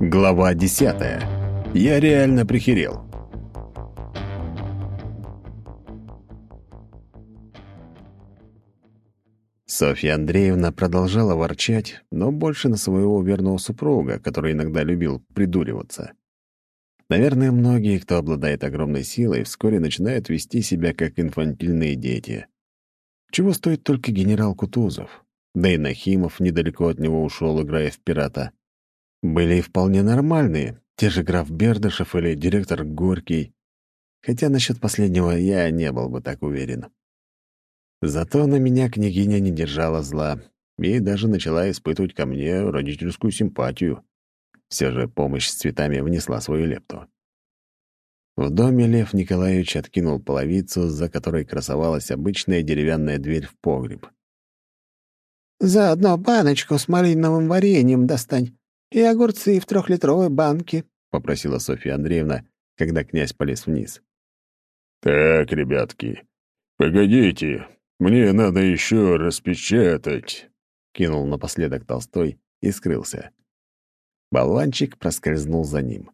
Глава десятая. Я реально прихерел. Софья Андреевна продолжала ворчать, но больше на своего верного супруга, который иногда любил придуриваться. Наверное, многие, кто обладает огромной силой, вскоре начинают вести себя как инфантильные дети. Чего стоит только генерал Кутузов? Да и Нахимов недалеко от него ушел, играя в пирата. Были и вполне нормальные, те же граф Бердышев или директор Горький. Хотя насчет последнего я не был бы так уверен. Зато на меня княгиня не держала зла и даже начала испытывать ко мне родительскую симпатию. Все же помощь с цветами внесла свою лепту. В доме Лев Николаевич откинул половицу, за которой красовалась обычная деревянная дверь в погреб. «Заодно баночку с малиновым вареньем достань и огурцы в трехлитровой банке», — попросила Софья Андреевна, когда князь полез вниз. «Так, ребятки, погодите, мне надо еще распечатать», — кинул напоследок Толстой и скрылся. Болванчик проскользнул за ним.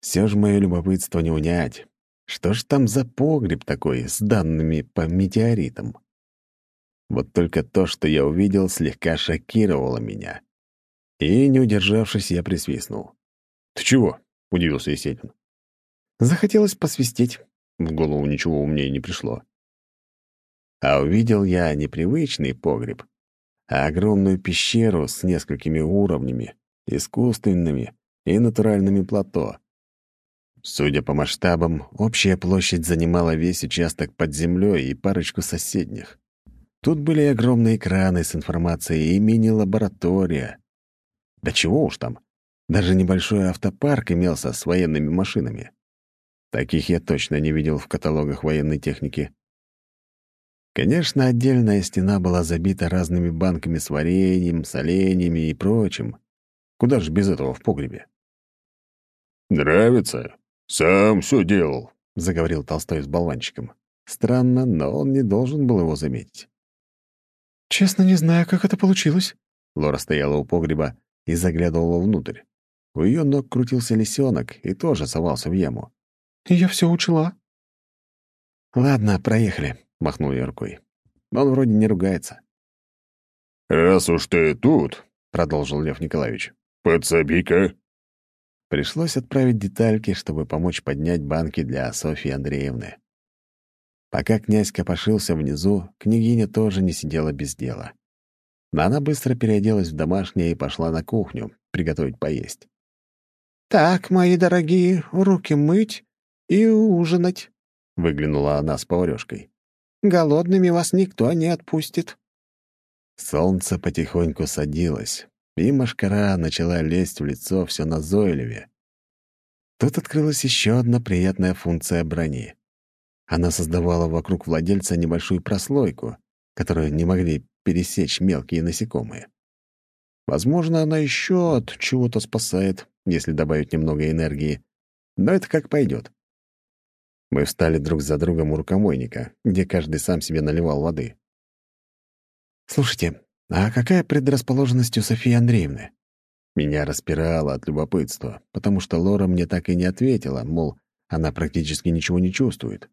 Все же мое любопытство не унять. Что ж там за погреб такой с данными по метеоритам? Вот только то, что я увидел, слегка шокировало меня. И, не удержавшись, я присвистнул. «Ты чего?» — удивился Есенин. Захотелось посвистеть. В голову ничего умнее не пришло. А увидел я непривычный погреб, а огромную пещеру с несколькими уровнями, искусственными и натуральными плато. Судя по масштабам, общая площадь занимала весь участок под землей и парочку соседних. Тут были огромные экраны с информацией и мини-лаборатория. Да чего уж там, даже небольшой автопарк имелся с военными машинами. Таких я точно не видел в каталогах военной техники. Конечно, отдельная стена была забита разными банками с вареньем, соленьями и прочим. Куда же без этого в погребе? «Нравится? Сам все делал», — заговорил Толстой с болванчиком. Странно, но он не должен был его заметить. «Честно не знаю, как это получилось». Лора стояла у погреба и заглядывала внутрь. У ее ног крутился лисенок и тоже совался в яму. «Я все учла». «Ладно, проехали», — махнул я рукой. «Он вроде не ругается». «Раз уж ты тут», — продолжил Лев Николаевич, «Подсоби-ка». Пришлось отправить детальки, чтобы помочь поднять банки для Софьи Андреевны. Пока князь копошился внизу, княгиня тоже не сидела без дела. Но она быстро переоделась в домашнее и пошла на кухню приготовить поесть. «Так, мои дорогие, руки мыть и ужинать», — выглянула она с поварёшкой. «Голодными вас никто не отпустит». Солнце потихоньку садилось и машкара начала лезть в лицо все назойливее. Тут открылась еще одна приятная функция брони. Она создавала вокруг владельца небольшую прослойку, которую не могли пересечь мелкие насекомые. Возможно, она еще от чего-то спасает, если добавить немного энергии, но это как пойдет. Мы встали друг за другом у рукомойника, где каждый сам себе наливал воды. «Слушайте, «А какая предрасположенность у Софии Андреевны?» Меня распирало от любопытства, потому что Лора мне так и не ответила, мол, она практически ничего не чувствует.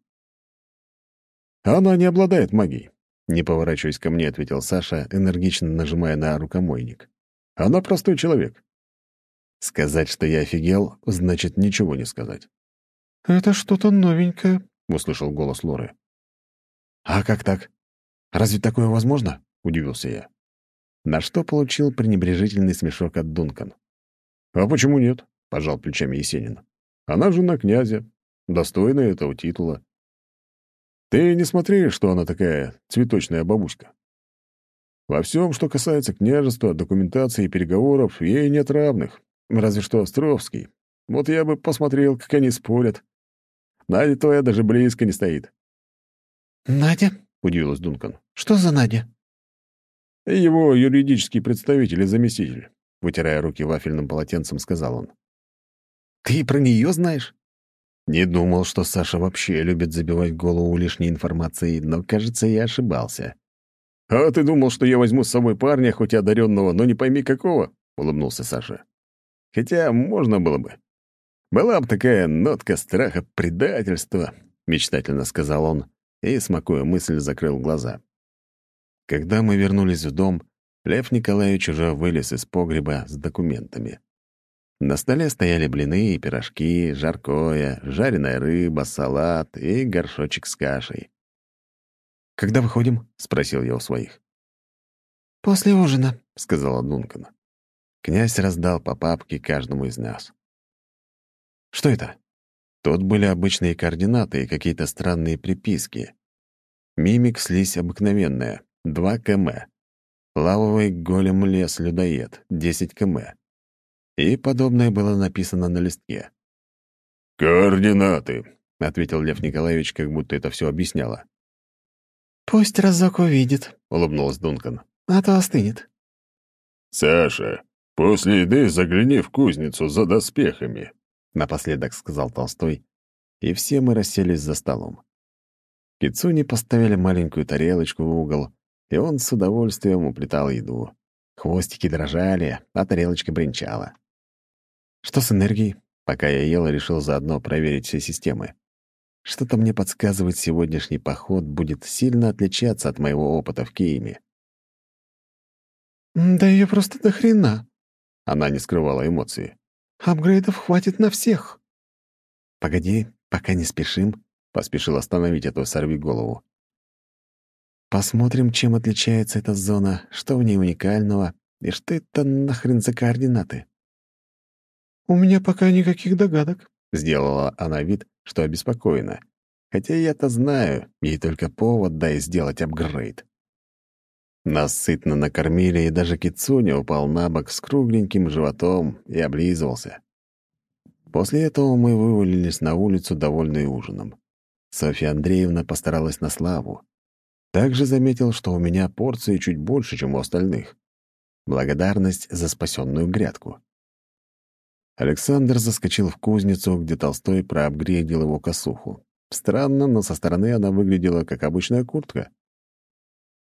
«Она не обладает магией», — не поворачиваясь ко мне, ответил Саша, энергично нажимая на рукомойник. «Она простой человек». Сказать, что я офигел, значит ничего не сказать. «Это что-то новенькое», — услышал голос Лоры. «А как так? Разве такое возможно?» — удивился я на что получил пренебрежительный смешок от Дункан. «А почему нет?» — пожал плечами Есенин. «Она жена князя, достойная этого титула. Ты не смотри, что она такая цветочная бабушка. Во всем, что касается княжества, документации и переговоров, ей нет равных, разве что Островский. Вот я бы посмотрел, как они спорят. Надя твоя даже близко не стоит». «Надя?» — удивилась Дункан. «Что за Надя?» Его юридический представитель и заместитель, вытирая руки вафельным полотенцем, сказал он. «Ты про нее знаешь?» Не думал, что Саша вообще любит забивать голову лишней информацией, но, кажется, я ошибался. «А ты думал, что я возьму с собой парня, хоть и одаренного, но не пойми какого?» — улыбнулся Саша. Хотя можно было бы. Была бы такая нотка страха предательства, мечтательно сказал он и, смакуя мысль, закрыл глаза. Когда мы вернулись в дом, Лев Николаевич уже вылез из погреба с документами. На столе стояли блины и пирожки, жаркое, жареная рыба, салат и горшочек с кашей. «Когда выходим?» — спросил я у своих. «После ужина», — сказала Дункан. Князь раздал по папке каждому из нас. «Что это?» Тут были обычные координаты и какие-то странные приписки. Мимик слизь обыкновенная, 2 км. Лавовый голем лес-людоед, 10 км. И подобное было написано на листке. «Координаты», — ответил Лев Николаевич, как будто это все объясняло. «Пусть разок увидит», — улыбнулась Дункан. «А то остынет». «Саша, после еды загляни в кузницу за доспехами», — напоследок сказал Толстой, и все мы расселись за столом. Кицуни поставили маленькую тарелочку в угол, и он с удовольствием уплетал еду. Хвостики дрожали, а тарелочка бренчала. Что с энергией? Пока я ел, решил заодно проверить все системы. Что-то мне подсказывает, сегодняшний поход будет сильно отличаться от моего опыта в Киеме. «Да ее просто до хрена!» Она не скрывала эмоции. «Апгрейдов хватит на всех!» «Погоди, пока не спешим», — поспешил остановить эту сорви голову. «Посмотрим, чем отличается эта зона, что в ней уникального и что это нахрен за координаты». «У меня пока никаких догадок», — сделала она вид, что обеспокоена. Хотя я-то знаю, ей только повод дай сделать апгрейд. Нас сытно накормили, и даже Кицуня упал на бок с кругленьким животом и облизывался. После этого мы вывалились на улицу, довольные ужином. Софья Андреевна постаралась на славу. Также заметил, что у меня порции чуть больше, чем у остальных. Благодарность за спасенную грядку. Александр заскочил в кузницу, где Толстой проапгрейдил его косуху. Странно, но со стороны она выглядела как обычная куртка.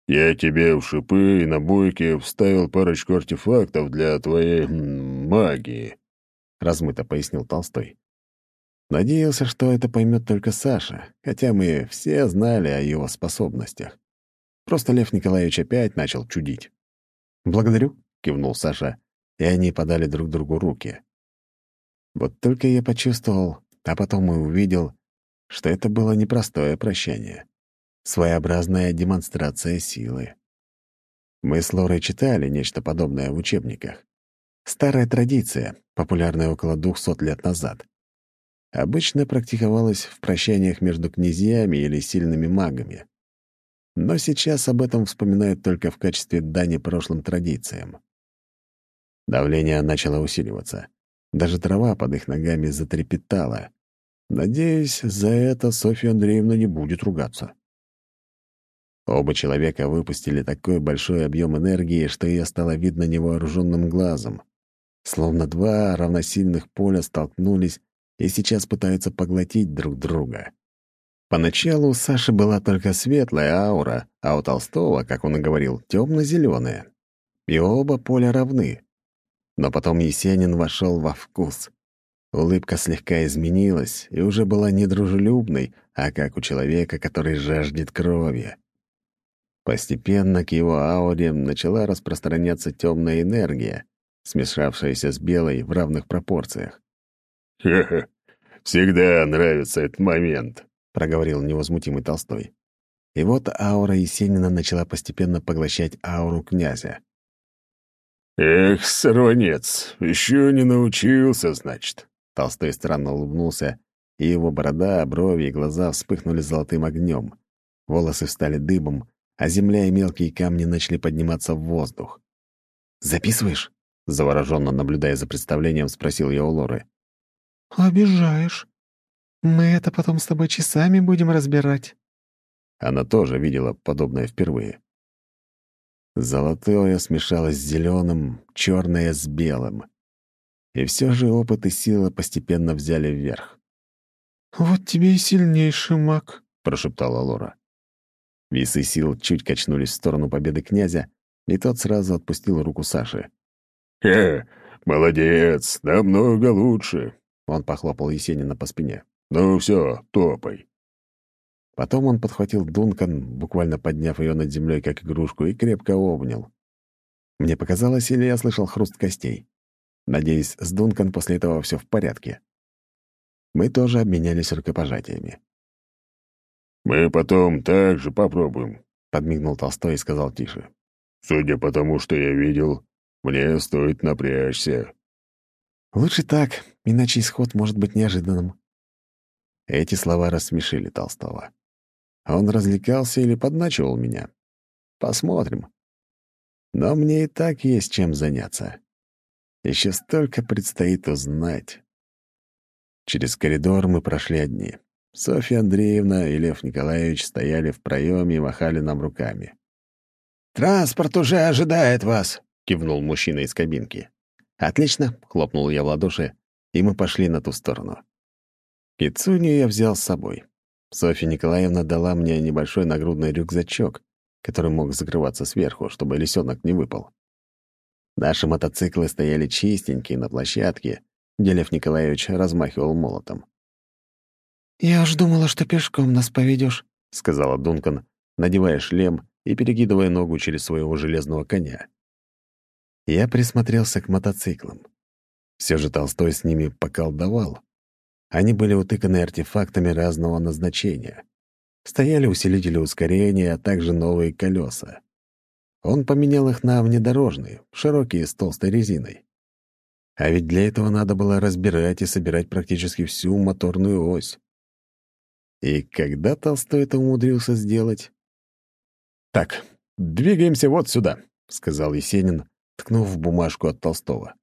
«Я тебе в шипы и набойки вставил парочку артефактов для твоей магии», — размыто пояснил Толстой. Надеялся, что это поймет только Саша, хотя мы все знали о его способностях. Просто Лев Николаевич опять начал чудить. «Благодарю», — кивнул Саша, и они подали друг другу руки. Вот только я почувствовал, а потом и увидел, что это было непростое прощание. Своеобразная демонстрация силы. Мы с Лорой читали нечто подобное в учебниках. Старая традиция, популярная около двухсот лет назад. Обычно практиковалась в прощаниях между князьями или сильными магами. Но сейчас об этом вспоминают только в качестве дани прошлым традициям. Давление начало усиливаться. Даже трава под их ногами затрепетала. Надеюсь, за это Софья Андреевна не будет ругаться. Оба человека выпустили такой большой объем энергии, что ее стало видно невооруженным глазом. Словно два равносильных поля столкнулись и сейчас пытаются поглотить друг друга. Поначалу у Саши была только светлая аура, а у Толстого, как он и говорил, темно-зеленая. И оба поля равны. Но потом Есенин вошел во вкус. Улыбка слегка изменилась и уже была не дружелюбной, а как у человека, который жаждет крови. Постепенно к его ауре начала распространяться темная энергия, смешавшаяся с белой в равных пропорциях. «Хе-хе, всегда нравится этот момент», — проговорил невозмутимый Толстой. И вот аура Есенина начала постепенно поглощать ауру князя. «Эх, сорванец, еще не научился, значит». Толстой странно улыбнулся, и его борода, брови и глаза вспыхнули золотым огнем. Волосы встали дыбом, а земля и мелкие камни начали подниматься в воздух. «Записываешь?» — завороженно наблюдая за представлением, спросил я у Лоры. «Обижаешь. Мы это потом с тобой часами будем разбирать». Она тоже видела подобное впервые. Золотое смешалось с зеленым, черное с белым. И все же опыт и сила постепенно взяли вверх. «Вот тебе и сильнейший маг», — прошептала Лора. Весы сил чуть качнулись в сторону победы князя, и тот сразу отпустил руку Саши. «Э, «Молодец, намного лучше!» Он похлопал Есенина по спине. «Ну все, топай!» Потом он подхватил Дункан, буквально подняв ее над землей как игрушку, и крепко обнял. Мне показалось, или я слышал хруст костей. Надеюсь, с Дункан после этого все в порядке. Мы тоже обменялись рукопожатиями. «Мы потом также попробуем», — подмигнул Толстой и сказал тише. «Судя по тому, что я видел, мне стоит напрячься». «Лучше так, иначе исход может быть неожиданным». Эти слова рассмешили Толстого. Он развлекался или подначивал меня? Посмотрим. Но мне и так есть чем заняться. Еще столько предстоит узнать. Через коридор мы прошли одни. Софья Андреевна и Лев Николаевич стояли в проеме и махали нам руками. «Транспорт уже ожидает вас», — кивнул мужчина из кабинки. «Отлично», — хлопнул я в ладоши, и мы пошли на ту сторону. Кицуню я взял с собой. Софья Николаевна дала мне небольшой нагрудный рюкзачок, который мог закрываться сверху, чтобы лисенок не выпал. Наши мотоциклы стояли чистенькие на площадке, где Лев Николаевич размахивал молотом. «Я уж думала, что пешком нас поведешь, сказала Дункан, надевая шлем и перекидывая ногу через своего железного коня. Я присмотрелся к мотоциклам. Все же Толстой с ними поколдовал. Они были утыканы артефактами разного назначения. Стояли усилители ускорения, а также новые колеса. Он поменял их на внедорожные, широкие с толстой резиной. А ведь для этого надо было разбирать и собирать практически всю моторную ось. И когда Толстой это умудрился сделать? «Так, двигаемся вот сюда», — сказал Есенин, ткнув в бумажку от Толстого.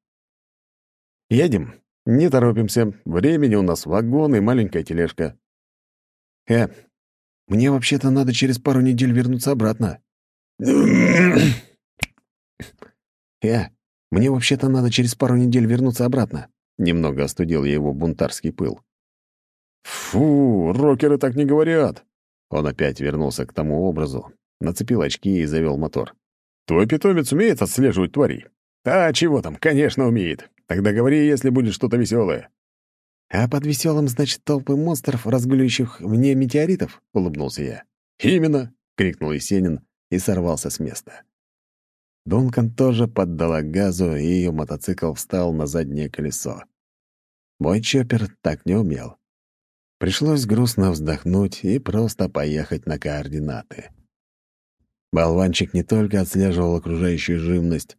«Едем. Не торопимся. Времени у нас вагон и маленькая тележка. Э, мне вообще-то надо через пару недель вернуться обратно. э, мне вообще-то надо через пару недель вернуться обратно. Немного остудил я его бунтарский пыл. Фу, рокеры так не говорят. Он опять вернулся к тому образу, нацепил очки и завел мотор. Твой питомец умеет отслеживать тварей? А чего там, конечно, умеет. Тогда говори, если будет что-то веселое. «А под веселым, значит, толпы монстров, разгуливающих вне метеоритов?» — улыбнулся я. «Именно!» — крикнул Есенин и сорвался с места. Дункан тоже поддала газу, и ее мотоцикл встал на заднее колесо. Мой чоппер так не умел. Пришлось грустно вздохнуть и просто поехать на координаты. Болванчик не только отслеживал окружающую живность,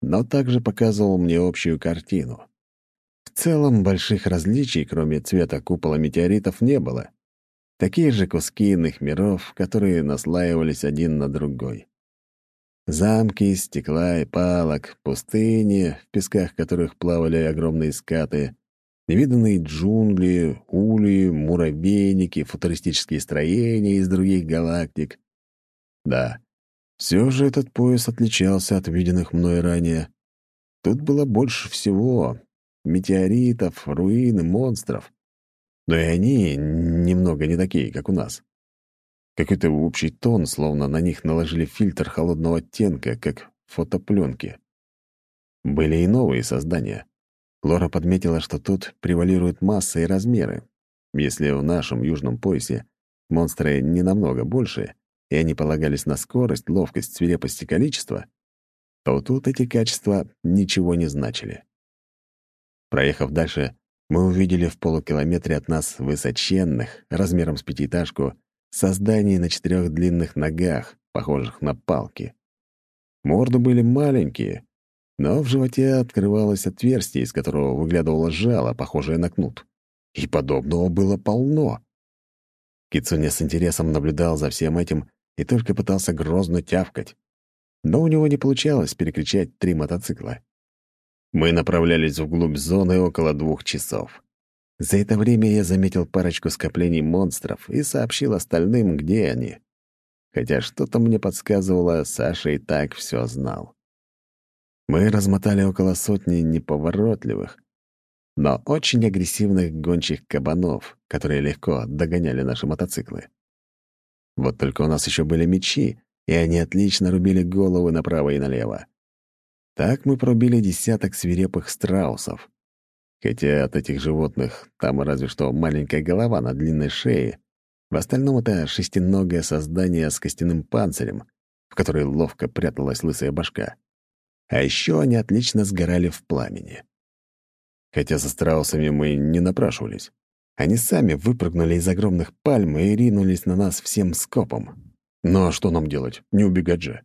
но также показывал мне общую картину. В целом больших различий, кроме цвета купола метеоритов, не было. Такие же куски иных миров, которые наслаивались один на другой. Замки стекла и палок, пустыни, в песках которых плавали огромные скаты, невиданные джунгли, ули, муравейники, футуристические строения из других галактик. Да, все же этот пояс отличался от виденных мной ранее. Тут было больше всего — метеоритов, руин и монстров. Но и они немного не такие, как у нас. Какой-то общий тон, словно на них наложили фильтр холодного оттенка, как фотопленки. Были и новые создания. Лора подметила, что тут превалируют масса и размеры. Если в нашем южном поясе монстры не намного больше, и они полагались на скорость, ловкость, свирепость и количество, то тут эти качества ничего не значили. Проехав дальше, мы увидели в полукилометре от нас высоченных, размером с пятиэтажку, созданий на четырех длинных ногах, похожих на палки. Морды были маленькие, но в животе открывалось отверстие, из которого выглядывало жало, похожее на кнут. И подобного было полно. Кицуня с интересом наблюдал за всем этим и только пытался грозно тявкать. Но у него не получалось перекричать три мотоцикла. Мы направлялись вглубь зоны около двух часов. За это время я заметил парочку скоплений монстров и сообщил остальным, где они. Хотя что-то мне подсказывало, Саша и так все знал. Мы размотали около сотни неповоротливых, но очень агрессивных гончих кабанов, которые легко догоняли наши мотоциклы. Вот только у нас еще были мечи, и они отлично рубили головы направо и налево. Так мы пробили десяток свирепых страусов. Хотя от этих животных там разве что маленькая голова на длинной шее. В остальном это шестиногое создание с костяным панцирем, в которой ловко пряталась лысая башка. А еще они отлично сгорали в пламени. Хотя со страусами мы не напрашивались. Они сами выпрыгнули из огромных пальм и ринулись на нас всем скопом. Ну а что нам делать? Не убегать же.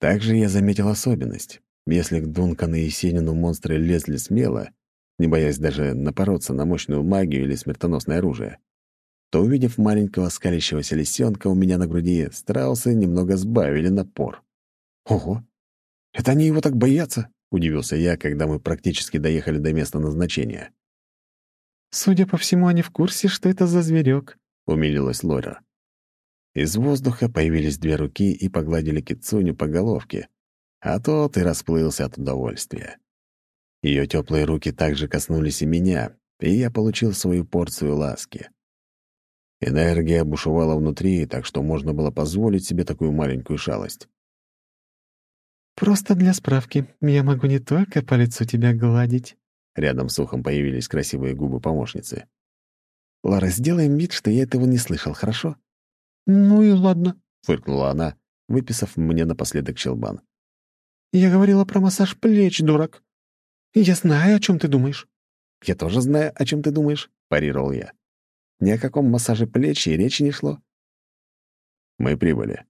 Также я заметил особенность. Если к Дункану и Есенину монстры лезли смело, не боясь даже напороться на мощную магию или смертоносное оружие, то, увидев маленького скалящегося лисенка у меня на груди, страусы немного сбавили напор. «Ого! Это они его так боятся?» — удивился я, когда мы практически доехали до места назначения. «Судя по всему, они в курсе, что это за зверек», — умилилась Лора. Из воздуха появились две руки и погладили кицуню по головке, а тот и расплылся от удовольствия. Ее теплые руки также коснулись и меня, и я получил свою порцию ласки. Энергия бушевала внутри, так что можно было позволить себе такую маленькую шалость. «Просто для справки, я могу не только по лицу тебя гладить». Рядом с ухом появились красивые губы помощницы. «Лара, сделаем вид, что я этого не слышал, хорошо?» «Ну и ладно», — фыркнула она, выписав мне напоследок челбан. «Я говорила про массаж плеч, дурак. Я знаю, о чем ты думаешь». «Я тоже знаю, о чем ты думаешь», — парировал я. Ни о каком массаже плеч и речи не шло. Мы прибыли.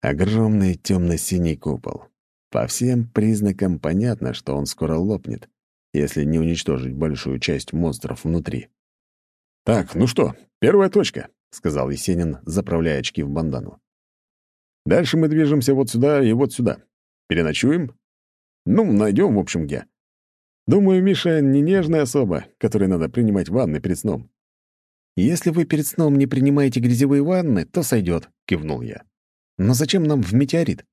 Огромный темно-синий купол. По всем признакам понятно, что он скоро лопнет, если не уничтожить большую часть монстров внутри. «Так, ну что, первая точка», — сказал Есенин, заправляя очки в бандану. «Дальше мы движемся вот сюда и вот сюда. Переночуем? Ну, найдем, в общем, где. Думаю, Миша не нежная особа, которой надо принимать ванны перед сном. «Если вы перед сном не принимаете грязевые ванны, то сойдет», — кивнул я. «Но зачем нам в метеорит?»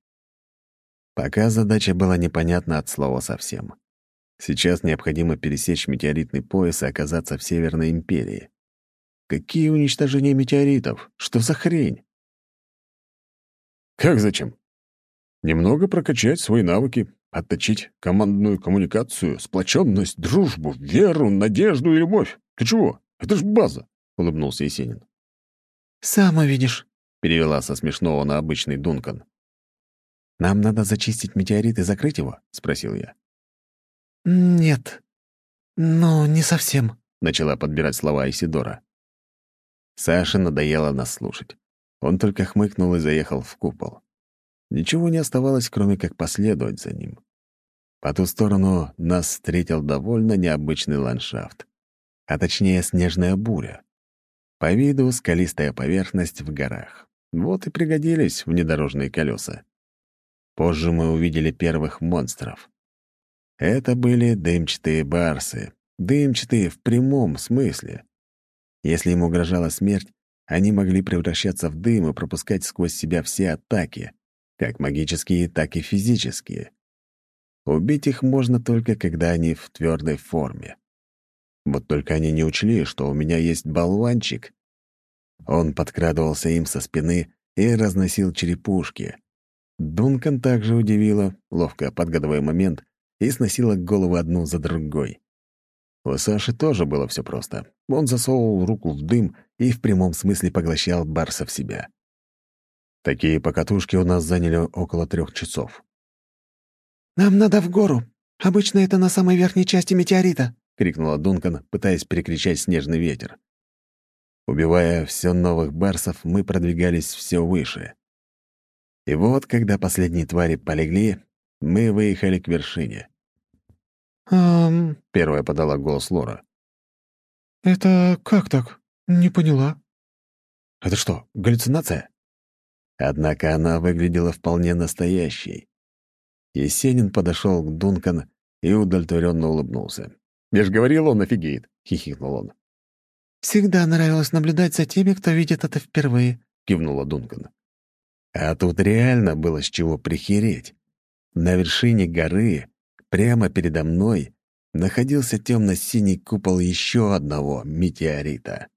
Пока задача была непонятна от слова совсем. Сейчас необходимо пересечь метеоритный пояс и оказаться в Северной империи. Какие уничтожения метеоритов? Что за хрень? Как зачем? Немного прокачать свои навыки, отточить командную коммуникацию, сплоченность, дружбу, веру, надежду и любовь. Ты чего? Это ж база. — улыбнулся Есенин. «Сам увидишь», — перевела со смешного на обычный Дункан. «Нам надо зачистить метеорит и закрыть его?» — спросил я. «Нет, ну, не совсем», — начала подбирать слова Исидора. Саше надоело нас слушать. Он только хмыкнул и заехал в купол. Ничего не оставалось, кроме как последовать за ним. По ту сторону нас встретил довольно необычный ландшафт, а точнее снежная буря. По виду скалистая поверхность в горах. Вот и пригодились внедорожные колеса. Позже мы увидели первых монстров. Это были дымчатые барсы, дымчатые в прямом смысле. Если им угрожала смерть, они могли превращаться в дым и пропускать сквозь себя все атаки, как магические, так и физические. Убить их можно только, когда они в твердой форме. Вот только они не учли, что у меня есть болванчик. Он подкрадывался им со спины и разносил черепушки. Дункан также удивила, ловко подгадывая момент, и сносила головы одну за другой. У Саши тоже было все просто. Он засовывал руку в дым и в прямом смысле поглощал Барса в себя. Такие покатушки у нас заняли около трех часов. «Нам надо в гору. Обычно это на самой верхней части метеорита», — крикнула Дункан, пытаясь перекричать снежный ветер. Убивая все новых барсов, мы продвигались все выше. И вот, когда последние твари полегли, мы выехали к вершине. «Эм...» — первая подала голос Лора. «Это как так? Не поняла». «Это что, галлюцинация?» Однако она выглядела вполне настоящей. Есенин подошел к Дункан и удовлетворенно улыбнулся. «Я ж говорил, он офигеет!» — хихикнул он. «Всегда нравилось наблюдать за теми, кто видит это впервые», — кивнула Дункан. А тут реально было с чего прихереть. На вершине горы, прямо передо мной, находился темно-синий купол еще одного метеорита.